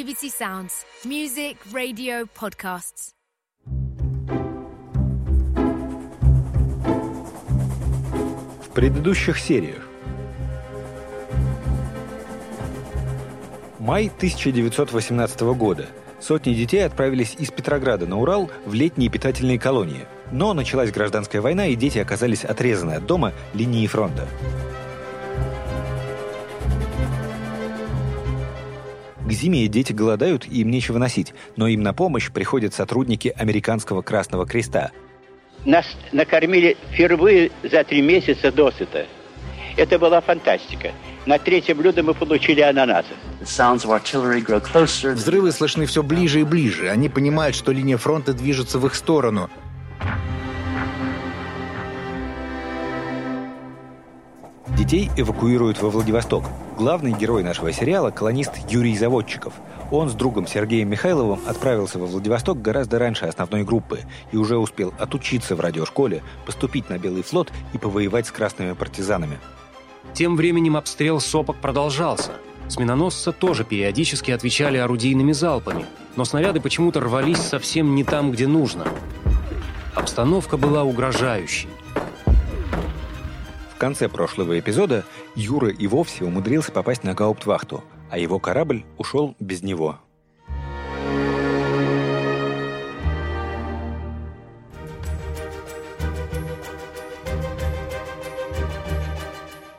BBC Sounds. Music, radio, podcasts. В предыдущих сериях. Май 1918 года. Сотни детей отправились из Петрограда на Урал в летние питательные колонии. Но началась гражданская война, и дети оказались отрезаны от дома линии фронта. К зиме дети голодают, и им нечего носить, но им на помощь приходят сотрудники Американского Красного Креста. Нас накормили впервые за три месяца досыта. Это была фантастика. На третье блюдо мы получили ананасы. Взрывы слышны все ближе и ближе. Они понимают, что линия фронта движется в их сторону. Детей эвакуируют во Владивосток. Главный герой нашего сериала – колонист Юрий Заводчиков. Он с другом Сергеем Михайловым отправился во Владивосток гораздо раньше основной группы и уже успел отучиться в радиошколе, поступить на Белый флот и повоевать с красными партизанами. Тем временем обстрел сопок продолжался. С миноносца тоже периодически отвечали орудийными залпами, но снаряды почему-то рвались совсем не там, где нужно. Обстановка была угрожающей. Конце прошлого эпизода Юра и вовсе умудрился попасть на гауптвахту, а его корабль ушел без него.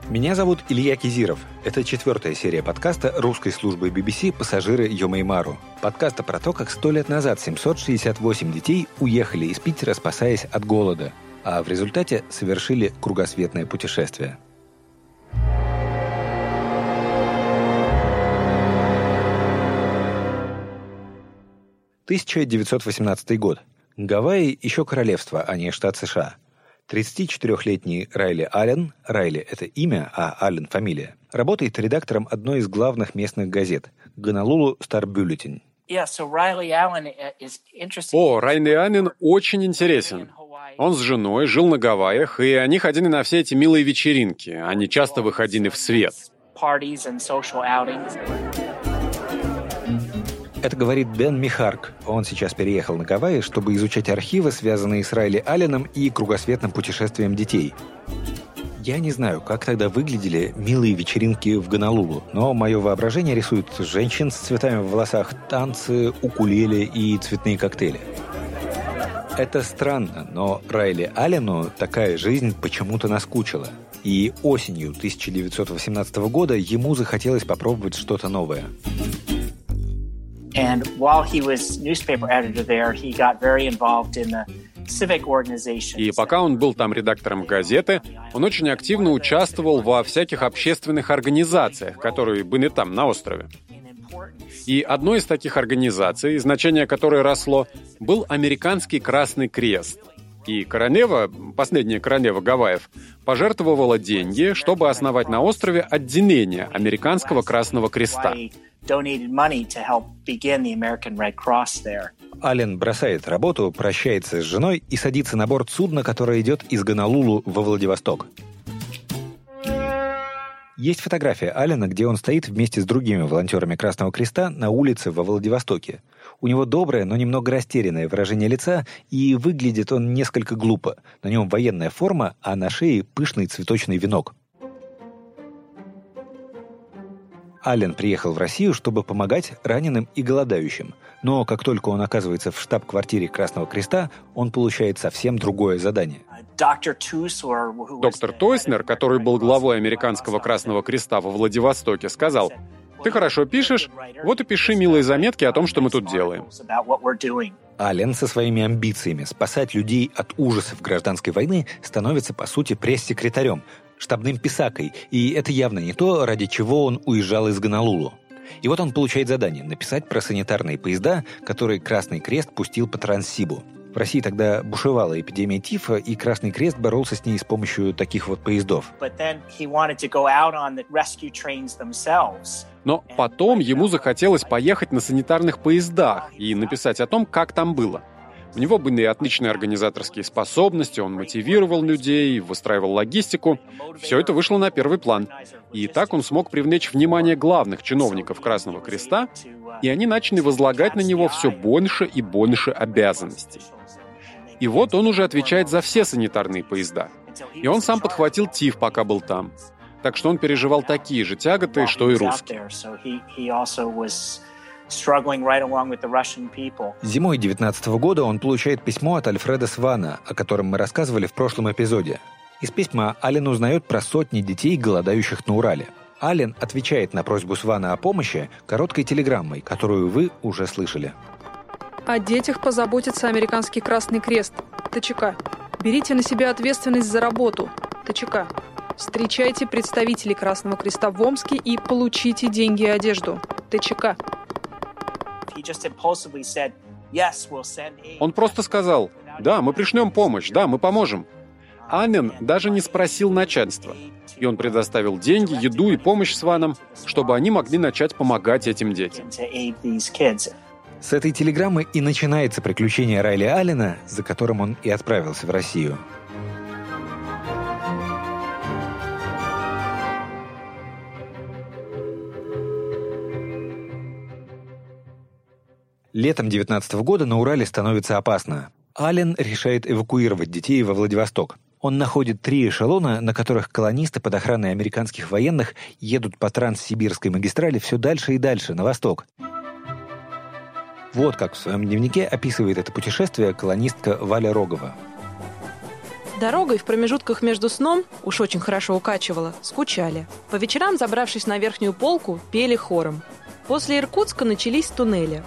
Меня зовут Илья Кизиров. Это четвертая серия подкаста русской службы BBC «Пассажиры Йомеймару». Подкаста про то, как сто лет назад 768 детей уехали из Питера, спасаясь от голода, а в результате совершили кругосветное путешествие. «1918 год. Гавайи еще королевство, а не штат США. 34-летний Райли Аллен, Райли – это имя, а Аллен – фамилия, работает редактором одной из главных местных газет – Гонолулу Стар Бюллетень. О, Райли Аллен очень интересен. Он с женой жил на Гавайях, и они ходили на все эти милые вечеринки. Они часто выходили в свет. Это говорит Бен Михарк. Он сейчас переехал на Гавайи, чтобы изучать архивы, связанные с Райли Алленом и кругосветным путешествием детей. Я не знаю, как тогда выглядели милые вечеринки в Гонолулу, но мое воображение рисует женщин с цветами в волосах, танцы, укулеле и цветные коктейли. Это странно, но Райли Аллену такая жизнь почему-то наскучила. И осенью 1918 года ему захотелось попробовать что-то новое. And while he was newspaper editor there, he got very involved in the. И пока он был там редактором газеты, он очень активно участвовал во всяких общественных организациях, которые были там, на острове. И одной из таких организаций, значение которой росло, был Американский Красный Крест. И королева, последняя королева Гавайев, пожертвовала деньги, чтобы основать на острове отделение Американского Красного Креста. Ален бросает работу, прощается с женой и садится на борт судна, которое идет из Гонолулу во Владивосток. Есть фотография Алена, где он стоит вместе с другими волонтерами Красного Креста на улице во Владивостоке. У него доброе, но немного растерянное выражение лица, и выглядит он несколько глупо. На нем военная форма, а на шее пышный цветочный венок. Аллен приехал в Россию, чтобы помогать раненым и голодающим. Но как только он оказывается в штаб-квартире Красного Креста, он получает совсем другое задание. Доктор Тойснер, который был главой Американского Красного Креста во Владивостоке, сказал, «Ты хорошо пишешь, вот и пиши милые заметки о том, что мы тут делаем». Аллен со своими амбициями спасать людей от ужасов гражданской войны становится, по сути, пресс-секретарем, штабным писакой, и это явно не то, ради чего он уезжал из Гонолулу. И вот он получает задание написать про санитарные поезда, которые Красный Крест пустил по Транссибу. В России тогда бушевала эпидемия тифа, и Красный Крест боролся с ней с помощью таких вот поездов. Но потом ему захотелось поехать на санитарных поездах и написать о том, как там было. У него были отличные организаторские способности, он мотивировал людей, выстраивал логистику. Все это вышло на первый план. И так он смог привлечь внимание главных чиновников Красного Креста и они начали возлагать на него все больше и больше обязанностей. И вот он уже отвечает за все санитарные поезда. И он сам подхватил ТИФ, пока был там. Так что он переживал такие же тяготы, что и русские. Зимой 19 года он получает письмо от Альфреда Свана, о котором мы рассказывали в прошлом эпизоде. Из письма Ален узнает про сотни детей, голодающих на Урале. Ален отвечает на просьбу Свана о помощи короткой телеграммой, которую вы уже слышали. О детях позаботится Американский Красный Крест. ТЧК. Берите на себя ответственность за работу. ТЧК. Встречайте представителей Красного Креста в Омске и получите деньги и одежду. ТЧК. Он просто сказал, да, мы пришлем помощь, да, мы поможем. Анен даже не спросил начальства. И он предоставил деньги, еду и помощь сванам, чтобы они могли начать помогать этим детям. С этой телеграммы и начинается приключение Райли Аллена, за которым он и отправился в Россию. Летом 19 года на Урале становится опасно. Аллен решает эвакуировать детей во Владивосток. Он находит три эшелона, на которых колонисты под охраной американских военных едут по Транссибирской магистрали все дальше и дальше, на восток. Вот как в своем дневнике описывает это путешествие колонистка Валя Рогова. Дорогой в промежутках между сном, уж очень хорошо укачивала, скучали. По вечерам, забравшись на верхнюю полку, пели хором. После Иркутска начались туннели.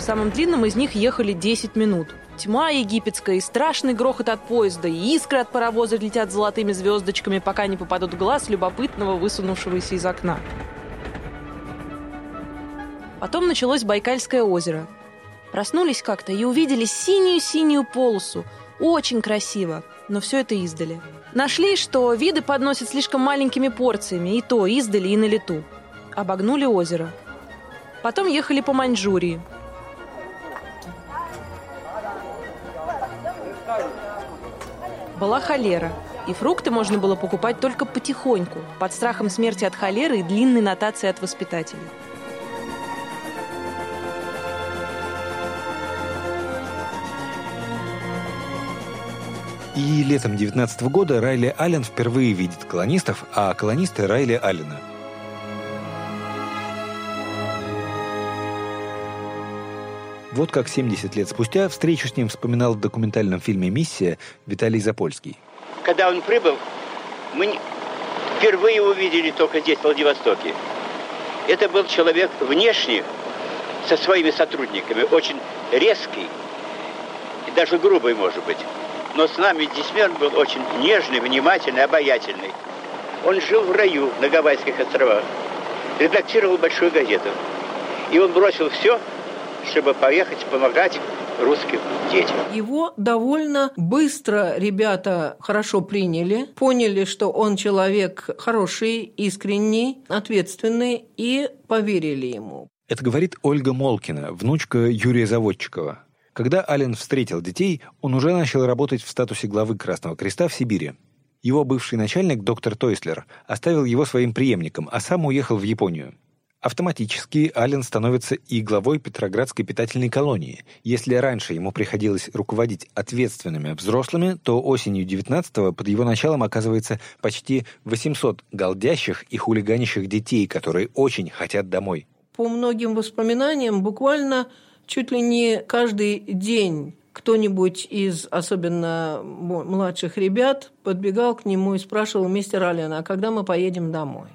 В самом длинном из них ехали 10 минут. Тьма египетская, и страшный грохот от поезда, и искры от паровоза летят золотыми звездочками, пока не попадут в глаз любопытного, высунувшегося из окна. Потом началось Байкальское озеро. Проснулись как-то и увидели синюю-синюю полосу. Очень красиво, но все это издали. Нашли, что виды подносят слишком маленькими порциями, и то издали, и на лету. Обогнули озеро. Потом ехали по Маньчжурии. Была холера, и фрукты можно было покупать только потихоньку, под страхом смерти от холеры и длинной нотации от воспитателей. И летом 19 года Райли Аллен впервые видит колонистов, а колонисты Райли Аллена. Вот как 70 лет спустя встречу с ним вспоминал в документальном фильме «Миссия» Виталий Запольский. Когда он прибыл, мы впервые увидели только здесь, в Владивостоке. Это был человек внешне, со своими сотрудниками, очень резкий и даже грубый, может быть. Но с нами, он был очень нежный, внимательный, обаятельный. Он жил в раю на Гавайских островах, редактировал большую газету. И он бросил все чтобы поехать помогать русским детям. Его довольно быстро ребята хорошо приняли, поняли, что он человек хороший, искренний, ответственный и поверили ему. Это говорит Ольга Молкина, внучка Юрия Заводчикова. Когда Ален встретил детей, он уже начал работать в статусе главы Красного Креста в Сибири. Его бывший начальник, доктор Тойслер, оставил его своим преемником, а сам уехал в Японию. Автоматически Аллен становится и главой Петроградской питательной колонии. Если раньше ему приходилось руководить ответственными взрослыми, то осенью 19-го под его началом оказывается почти 800 голдящих и хулиганящих детей, которые очень хотят домой. По многим воспоминаниям, буквально чуть ли не каждый день кто-нибудь из особенно младших ребят подбегал к нему и спрашивал, мистер Аллен, а когда мы поедем домой?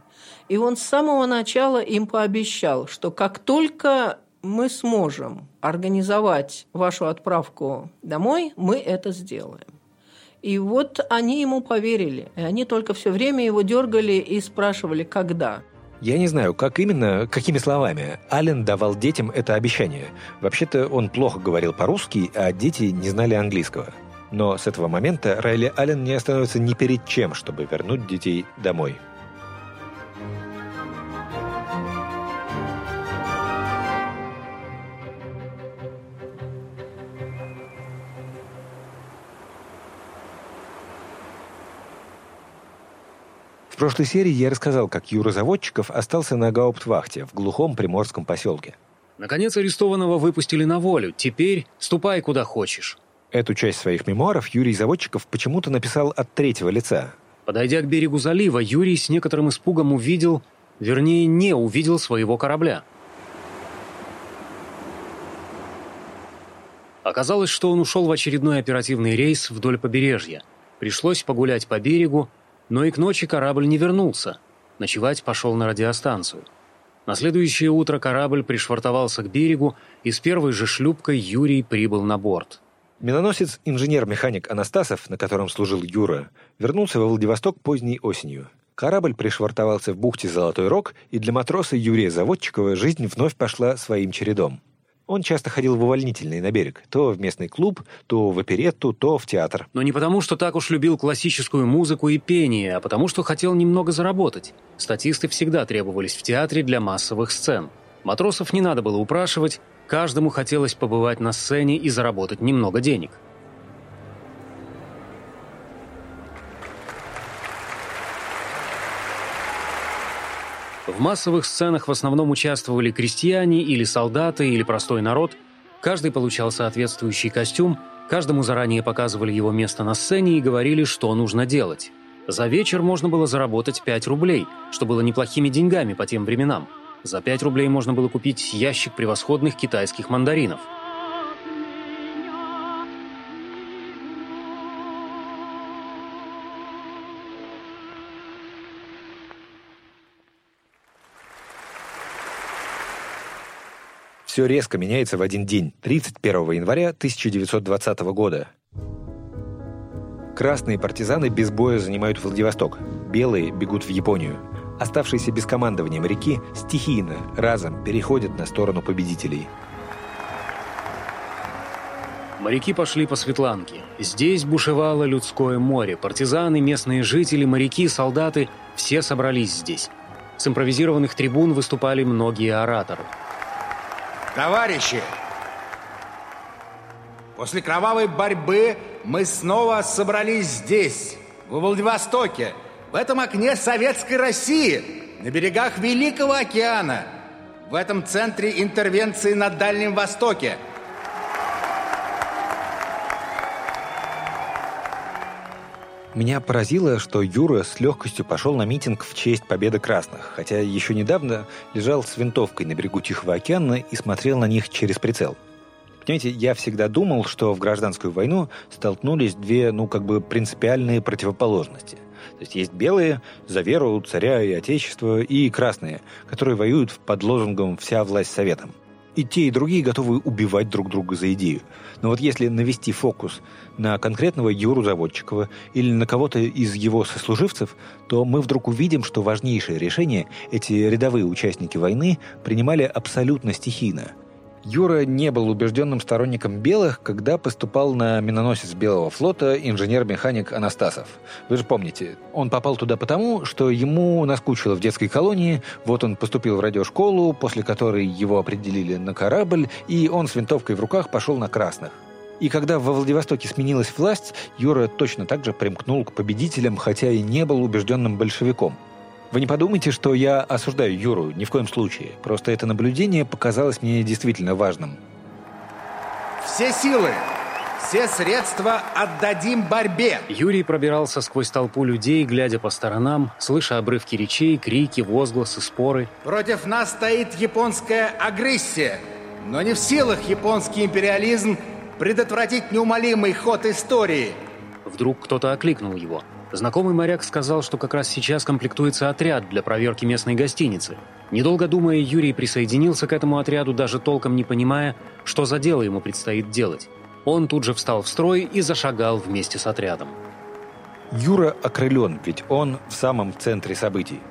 И он с самого начала им пообещал, что как только мы сможем организовать вашу отправку домой, мы это сделаем. И вот они ему поверили. И они только все время его дергали и спрашивали, когда. Я не знаю, как именно, какими словами Аллен давал детям это обещание. Вообще-то он плохо говорил по-русски, а дети не знали английского. Но с этого момента Райли Аллен не остановится ни перед чем, чтобы вернуть детей домой. В прошлой серии я рассказал, как Юра Заводчиков остался на гауптвахте в глухом приморском поселке. Наконец арестованного выпустили на волю. Теперь ступай куда хочешь. Эту часть своих мемуаров Юрий Заводчиков почему-то написал от третьего лица. Подойдя к берегу залива, Юрий с некоторым испугом увидел, вернее, не увидел своего корабля. Оказалось, что он ушел в очередной оперативный рейс вдоль побережья. Пришлось погулять по берегу, но и к ночи корабль не вернулся. Ночевать пошел на радиостанцию. На следующее утро корабль пришвартовался к берегу, и с первой же шлюпкой Юрий прибыл на борт. Миноносец инженер-механик Анастасов, на котором служил Юра, вернулся во Владивосток поздней осенью. Корабль пришвартовался в бухте Золотой Рог, и для матроса Юрия Заводчикова жизнь вновь пошла своим чередом. Он часто ходил в увольнительный на берег, то в местный клуб, то в оперетту, то в театр. Но не потому, что так уж любил классическую музыку и пение, а потому, что хотел немного заработать. Статисты всегда требовались в театре для массовых сцен. Матросов не надо было упрашивать, каждому хотелось побывать на сцене и заработать немного денег. В массовых сценах в основном участвовали крестьяне или солдаты или простой народ. Каждый получал соответствующий костюм, каждому заранее показывали его место на сцене и говорили, что нужно делать. За вечер можно было заработать 5 рублей, что было неплохими деньгами по тем временам. За 5 рублей можно было купить ящик превосходных китайских мандаринов – Все резко меняется в один день, 31 января 1920 года. Красные партизаны без боя занимают Владивосток, белые бегут в Японию. Оставшиеся без командования моряки стихийно, разом переходят на сторону победителей. Моряки пошли по Светланке. Здесь бушевало людское море. Партизаны, местные жители, моряки, солдаты – все собрались здесь. С импровизированных трибун выступали многие ораторы – Товарищи, после кровавой борьбы мы снова собрались здесь, в Владивостоке, в этом окне Советской России, на берегах Великого океана, в этом центре интервенции на Дальнем Востоке – Меня поразило, что Юра с легкостью пошел на митинг в честь победы красных, хотя еще недавно лежал с винтовкой на берегу Тихого океана и смотрел на них через прицел. Понимаете, я всегда думал, что в гражданскую войну столкнулись две, ну, как бы принципиальные противоположности. То есть есть белые за веру царя и отечества, и красные, которые воюют под лозунгом «вся власть советом» и те, и другие готовы убивать друг друга за идею. Но вот если навести фокус на конкретного Юру Заводчикова или на кого-то из его сослуживцев, то мы вдруг увидим, что важнейшие решения эти рядовые участники войны принимали абсолютно стихийно – Юра не был убежденным сторонником белых, когда поступал на миноносец Белого флота инженер-механик Анастасов. Вы же помните, он попал туда потому, что ему наскучило в детской колонии, вот он поступил в радиошколу, после которой его определили на корабль, и он с винтовкой в руках пошел на красных. И когда во Владивостоке сменилась власть, Юра точно так же примкнул к победителям, хотя и не был убежденным большевиком – вы не подумайте, что я осуждаю Юру, ни в коем случае. Просто это наблюдение показалось мне действительно важным. Все силы, все средства отдадим борьбе. Юрий пробирался сквозь толпу людей, глядя по сторонам, слыша обрывки речей, крики, возгласы, споры. Против нас стоит японская агрессия, но не в силах японский империализм предотвратить неумолимый ход истории. Вдруг кто-то окликнул его – Знакомый моряк сказал, что как раз сейчас комплектуется отряд для проверки местной гостиницы. Недолго думая, Юрий присоединился к этому отряду, даже толком не понимая, что за дело ему предстоит делать. Он тут же встал в строй и зашагал вместе с отрядом. Юра окрылен, ведь он в самом центре событий.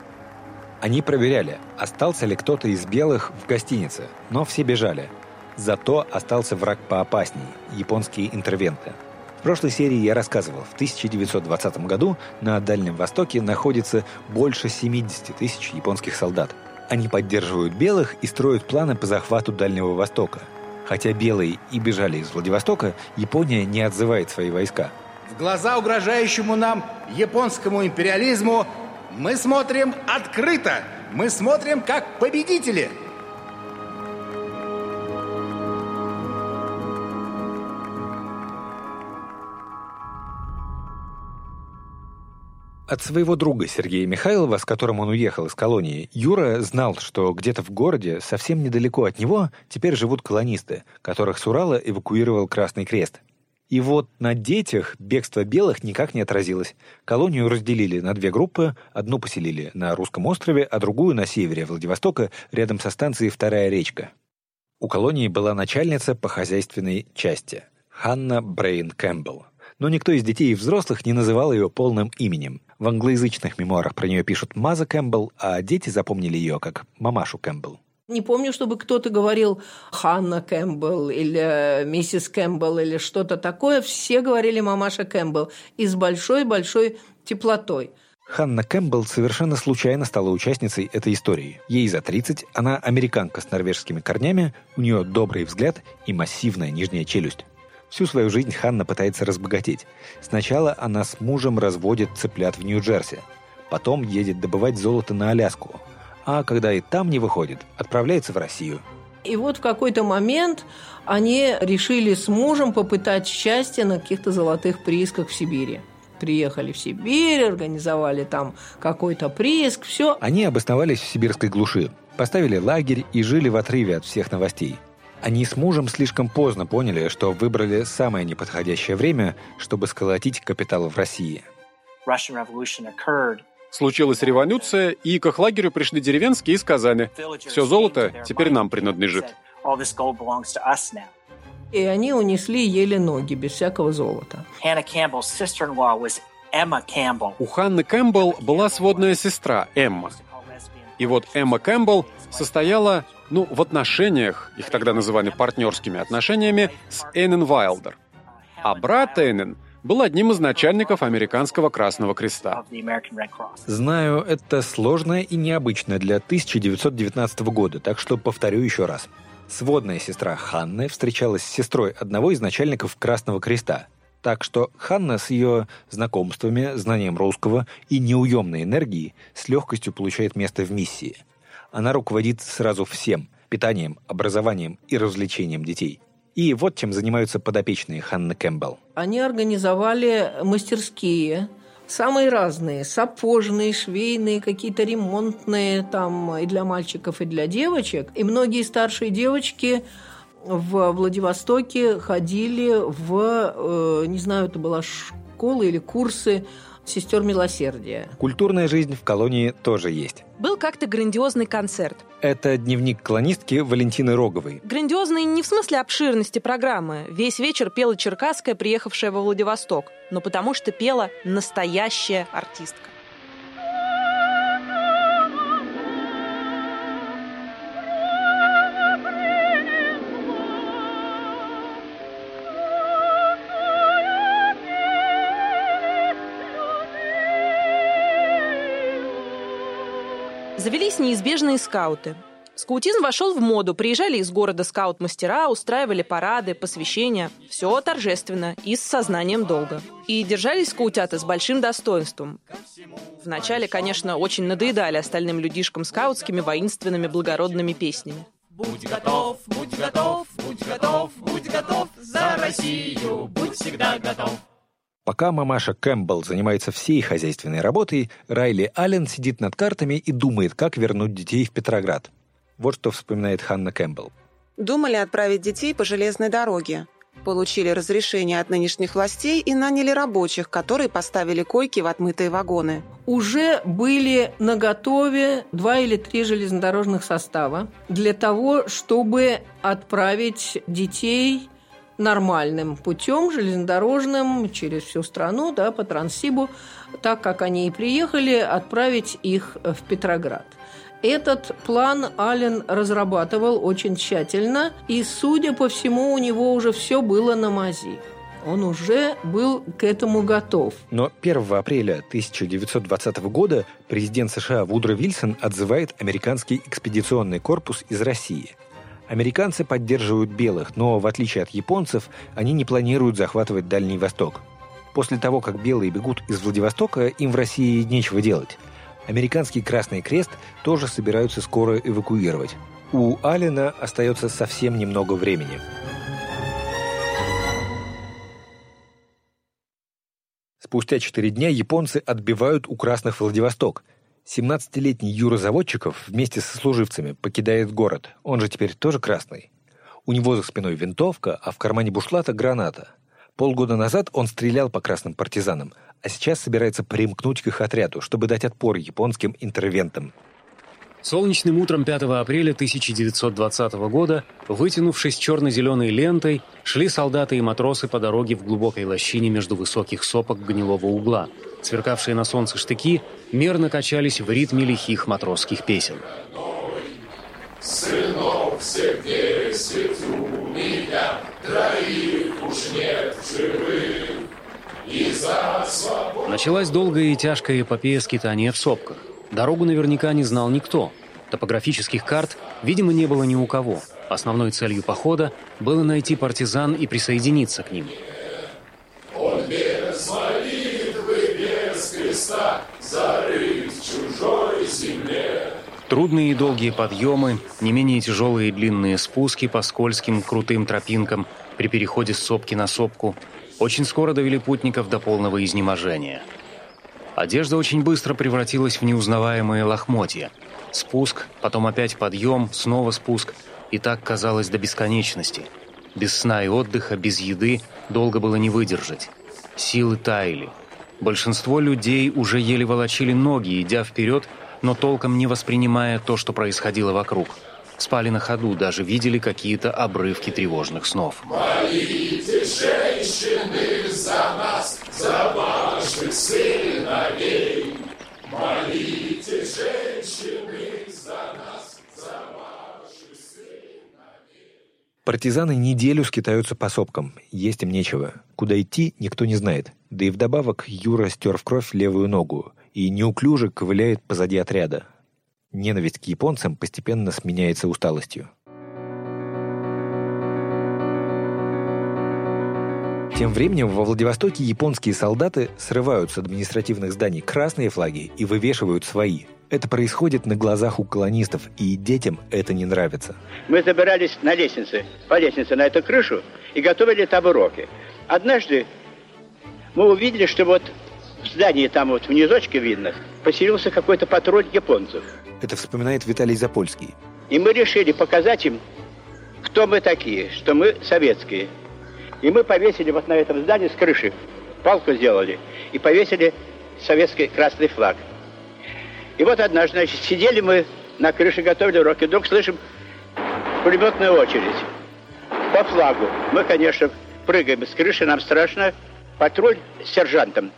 Они проверяли, остался ли кто-то из белых в гостинице, но все бежали. Зато остался враг поопасней – японские интервенты – прошлой серии я рассказывал, в 1920 году на Дальнем Востоке находится больше 70 тысяч японских солдат. Они поддерживают белых и строят планы по захвату Дальнего Востока. Хотя белые и бежали из Владивостока, Япония не отзывает свои войска. В глаза угрожающему нам японскому империализму Мы смотрим открыто. Мы смотрим как победители. От своего друга Сергея Михайлова, с которым он уехал из колонии, Юра знал, что где-то в городе, совсем недалеко от него, теперь живут колонисты, которых с Урала эвакуировал Красный Крест. И вот на детях бегство белых никак не отразилось. Колонию разделили на две группы, одну поселили на Русском острове, а другую на севере Владивостока, рядом со станцией «Вторая речка». У колонии была начальница по хозяйственной части – Ханна Брейн Кэмпбелл. Но никто из детей и взрослых не называл ее полным именем. В англоязычных мемуарах про нее пишут Маза Кэмпбелл, а дети запомнили ее как мамашу Кэмпбелл. Не помню, чтобы кто-то говорил Ханна Кэмпбелл или миссис Кэмпбелл или что-то такое. Все говорили мамаша Кэмпбелл и с большой-большой теплотой. Ханна Кэмпбелл совершенно случайно стала участницей этой истории. Ей за 30, она американка с норвежскими корнями, у нее добрый взгляд и массивная нижняя челюсть. Всю свою жизнь Ханна пытается разбогатеть. Сначала она с мужем разводит цыплят в Нью-Джерси. Потом едет добывать золото на Аляску. А когда и там не выходит, отправляется в Россию. И вот в какой-то момент они решили с мужем попытать счастье на каких-то золотых приисках в Сибири приехали в Сибирь, организовали там какой-то прииск, все. Они обосновались в сибирской глуши, поставили лагерь и жили в отрыве от всех новостей. Они с мужем слишком поздно поняли, что выбрали самое неподходящее время, чтобы сколотить капитал в России. Случилась революция, и к их лагерю пришли деревенские и сказали, «Все золото теперь нам принадлежит». И они унесли еле ноги, без всякого золота. У Ханны Кэмпбелл была сводная сестра Эмма. И вот Эмма Кэмпбелл состояла ну, в отношениях, их тогда называли партнерскими отношениями, с Эннен Вайлдер. А брат Эннен был одним из начальников Американского Красного Креста. Знаю, это сложное и необычное для 1919 года, так что повторю еще раз. Сводная сестра Ханны встречалась с сестрой одного из начальников Красного Креста. Так что Ханна с ее знакомствами, знанием русского и неуемной энергией с легкостью получает место в миссии – она руководит сразу всем – питанием, образованием и развлечением детей. И вот чем занимаются подопечные Ханны Кэмпбелл. Они организовали мастерские, самые разные, сапожные, швейные, какие-то ремонтные, там и для мальчиков, и для девочек. И многие старшие девочки в Владивостоке ходили в, э, не знаю, это была школа или курсы сестер милосердия. Культурная жизнь в колонии тоже есть. Был как-то грандиозный концерт. Это дневник колонистки Валентины Роговой. Грандиозный не в смысле обширности программы. Весь вечер пела Черкасская, приехавшая во Владивосток. Но потому что пела настоящая артистка. Завелись неизбежные скауты. Скаутизм вошел в моду. Приезжали из города скаут-мастера, устраивали парады, посвящения. Все торжественно и с сознанием долга. И держались скаутята с большим достоинством. Вначале, конечно, очень надоедали остальным людишкам скаутскими воинственными благородными песнями. Будь готов, будь готов, будь готов, будь готов за Россию, будь всегда готов. Пока мамаша Кэмпбелл занимается всей хозяйственной работой, Райли Аллен сидит над картами и думает, как вернуть детей в Петроград. Вот что вспоминает Ханна Кэмпбелл. Думали отправить детей по железной дороге. Получили разрешение от нынешних властей и наняли рабочих, которые поставили койки в отмытые вагоны. Уже были наготове два или три железнодорожных состава для того, чтобы отправить детей нормальным путем, железнодорожным, через всю страну, да, по Транссибу, так как они и приехали, отправить их в Петроград. Этот план Ален разрабатывал очень тщательно, и, судя по всему, у него уже все было на мази. Он уже был к этому готов. Но 1 апреля 1920 года президент США Вудро Вильсон отзывает американский экспедиционный корпус из России – Американцы поддерживают белых, но, в отличие от японцев, они не планируют захватывать Дальний Восток. После того, как белые бегут из Владивостока, им в России нечего делать. Американский Красный Крест тоже собираются скоро эвакуировать. У Алина остается совсем немного времени. Спустя четыре дня японцы отбивают у красных Владивосток. 17-летний Юра Заводчиков вместе со служивцами покидает город. Он же теперь тоже красный. У него за спиной винтовка, а в кармане бушлата граната. Полгода назад он стрелял по красным партизанам, а сейчас собирается примкнуть к их отряду, чтобы дать отпор японским интервентам. Солнечным утром 5 апреля 1920 года, вытянувшись черно-зеленой лентой, шли солдаты и матросы по дороге в глубокой лощине между высоких сопок гнилого угла. Сверкавшие на солнце штыки мерно качались в ритме лихих матросских песен. Сынов всех десять у меня, троих уж нет живых. Началась долгая и тяжкая эпопея скитания в сопках. Дорогу наверняка не знал никто. Топографических карт, видимо, не было ни у кого. Основной целью похода было найти партизан и присоединиться к ним. Он без молитвы, без креста, зарыт в чужой земле. Трудные и долгие подъемы, не менее тяжелые и длинные спуски по скользким крутым тропинкам при переходе с сопки на сопку очень скоро довели путников до полного изнеможения. Одежда очень быстро превратилась в неузнаваемые лохмотья. Спуск, потом опять подъем, снова спуск. И так казалось до бесконечности. Без сна и отдыха, без еды долго было не выдержать. Силы таяли. Большинство людей уже еле волочили ноги, идя вперед но толком не воспринимая то, что происходило вокруг. Спали на ходу, даже видели какие-то обрывки тревожных снов. Молите, женщины, за нас, за ваших сыновей. Молите, женщины, за нас, за ваших сыновей. Партизаны неделю скитаются по сопкам. Есть им нечего. Куда идти, никто не знает. Да и вдобавок Юра стер в кровь левую ногу и неуклюже ковыляет позади отряда. Ненависть к японцам постепенно сменяется усталостью. Тем временем во Владивостоке японские солдаты срывают с административных зданий красные флаги и вывешивают свои. Это происходит на глазах у колонистов, и детям это не нравится. Мы забирались на лестнице, по лестнице на эту крышу и готовили там уроки. Однажды мы увидели, что вот в здании там вот в низочке видно, поселился какой-то патруль японцев. Это вспоминает Виталий Запольский. И мы решили показать им, кто мы такие, что мы советские. И мы повесили вот на этом здании с крыши, палку сделали, и повесили советский красный флаг. И вот однажды, значит, сидели мы на крыше, готовили уроки, вдруг слышим пулеметную очередь по флагу. Мы, конечно, прыгаем с крыши, нам страшно. Патруль с сержантом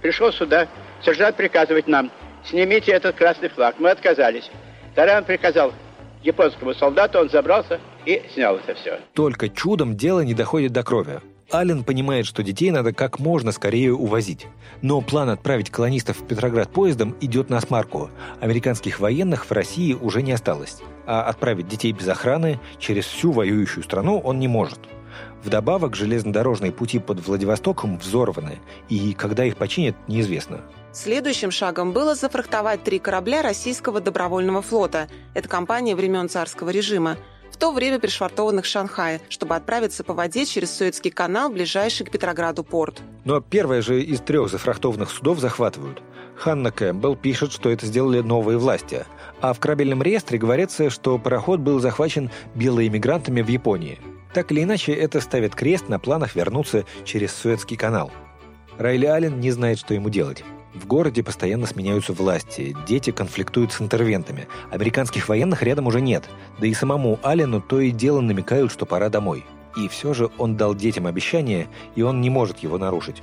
пришел сюда, сержант приказывает нам, снимите этот красный флаг. Мы отказались. Тогда он приказал японскому солдату, он забрался и снял это все. Только чудом дело не доходит до крови. Аллен понимает, что детей надо как можно скорее увозить. Но план отправить колонистов в Петроград поездом идет на смарку. Американских военных в России уже не осталось. А отправить детей без охраны через всю воюющую страну он не может. Вдобавок, железнодорожные пути под Владивостоком взорваны, и когда их починят, неизвестно. Следующим шагом было зафрахтовать три корабля российского добровольного флота. Это компания времен царского режима то время пришвартованных в Шанхае, чтобы отправиться по воде через Суэцкий канал, ближайший к Петрограду порт. Но первое же из трех зафрахтованных судов захватывают. Ханна Кэмпбелл пишет, что это сделали новые власти. А в корабельном реестре говорится, что пароход был захвачен белоэмигрантами в Японии. Так или иначе, это ставит крест на планах вернуться через Суэцкий канал. Райли Аллен не знает, что ему делать. В городе постоянно сменяются власти, дети конфликтуют с интервентами, американских военных рядом уже нет, да и самому Аллену то и дело намекают, что пора домой. И все же он дал детям обещание, и он не может его нарушить.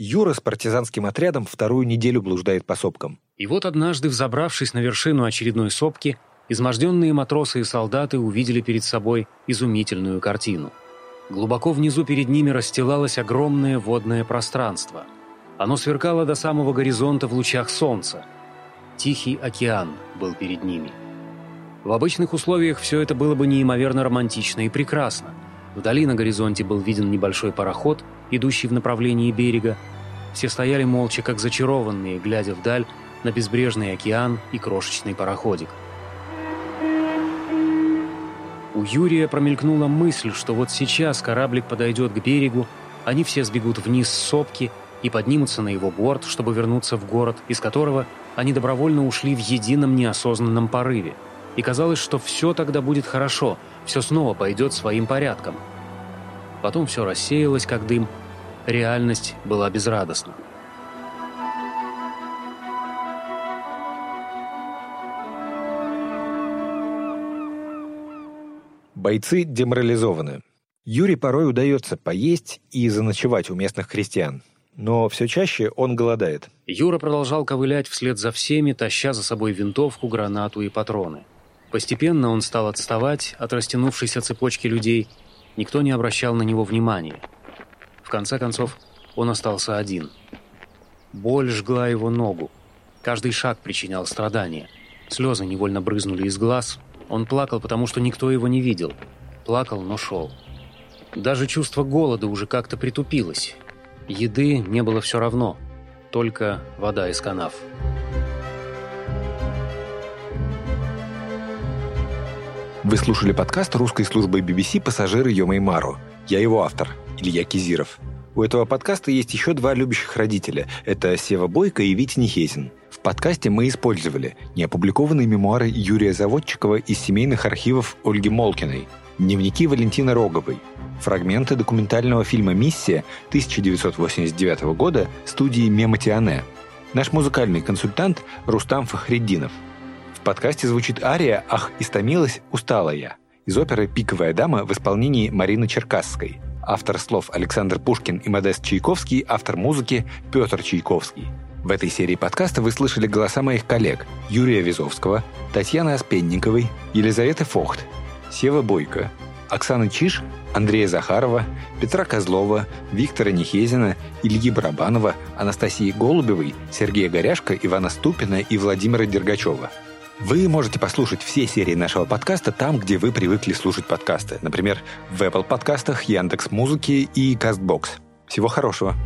Юра с партизанским отрядом вторую неделю блуждает по сопкам. И вот однажды, взобравшись на вершину очередной сопки, изможденные матросы и солдаты увидели перед собой изумительную картину. Глубоко внизу перед ними расстилалось огромное водное пространство. Оно сверкало до самого горизонта в лучах солнца. Тихий океан был перед ними. В обычных условиях все это было бы неимоверно романтично и прекрасно. Вдали на горизонте был виден небольшой пароход, идущий в направлении берега. Все стояли молча, как зачарованные, глядя вдаль на безбрежный океан и крошечный пароходик. У Юрия промелькнула мысль, что вот сейчас кораблик подойдет к берегу, они все сбегут вниз с сопки и поднимутся на его борт, чтобы вернуться в город, из которого они добровольно ушли в едином неосознанном порыве. И казалось, что все тогда будет хорошо, все снова пойдет своим порядком. Потом все рассеялось, как дым. Реальность была безрадостна. Бойцы деморализованы. Юре порой удается поесть и заночевать у местных христиан. Но все чаще он голодает. Юра продолжал ковылять вслед за всеми, таща за собой винтовку, гранату и патроны. Постепенно он стал отставать от растянувшейся цепочки людей. Никто не обращал на него внимания. В конце концов, он остался один. Боль жгла его ногу. Каждый шаг причинял страдания. Слезы невольно брызнули из глаз, он плакал, потому что никто его не видел. Плакал, но шел. Даже чувство голода уже как-то притупилось. Еды не было все равно. Только вода из канав. Вы слушали подкаст русской службы BBC «Пассажиры Йомаймару». Я его автор, Илья Кизиров. У этого подкаста есть еще два любящих родителя. Это Сева Бойко и Витя Нехезин. Подкасте мы использовали неопубликованные мемуары Юрия Заводчикова из семейных архивов Ольги Молкиной, дневники Валентины Роговой, фрагменты документального фильма «Миссия» 1989 года студии Мематиане, наш музыкальный консультант Рустам Фахреддинов. В подкасте звучит ария «Ах, истомилась, устала я» из оперы «Пиковая дама» в исполнении Марины Черкасской. Автор слов Александр Пушкин и Модест Чайковский, автор музыки Петр Чайковский. В этой серии подкаста вы слышали голоса моих коллег Юрия Визовского, Татьяны Оспенниковой, Елизаветы Фохт, Сева Бойко, Оксаны Чиш, Андрея Захарова, Петра Козлова, Виктора Нехезина, Ильи Барабанова, Анастасии Голубевой, Сергея Горяшко, Ивана Ступина и Владимира Дергачева. Вы можете послушать все серии нашего подкаста там, где вы привыкли слушать подкасты. Например, в Apple подкастах, Яндекс Музыке и Castbox. Всего хорошего!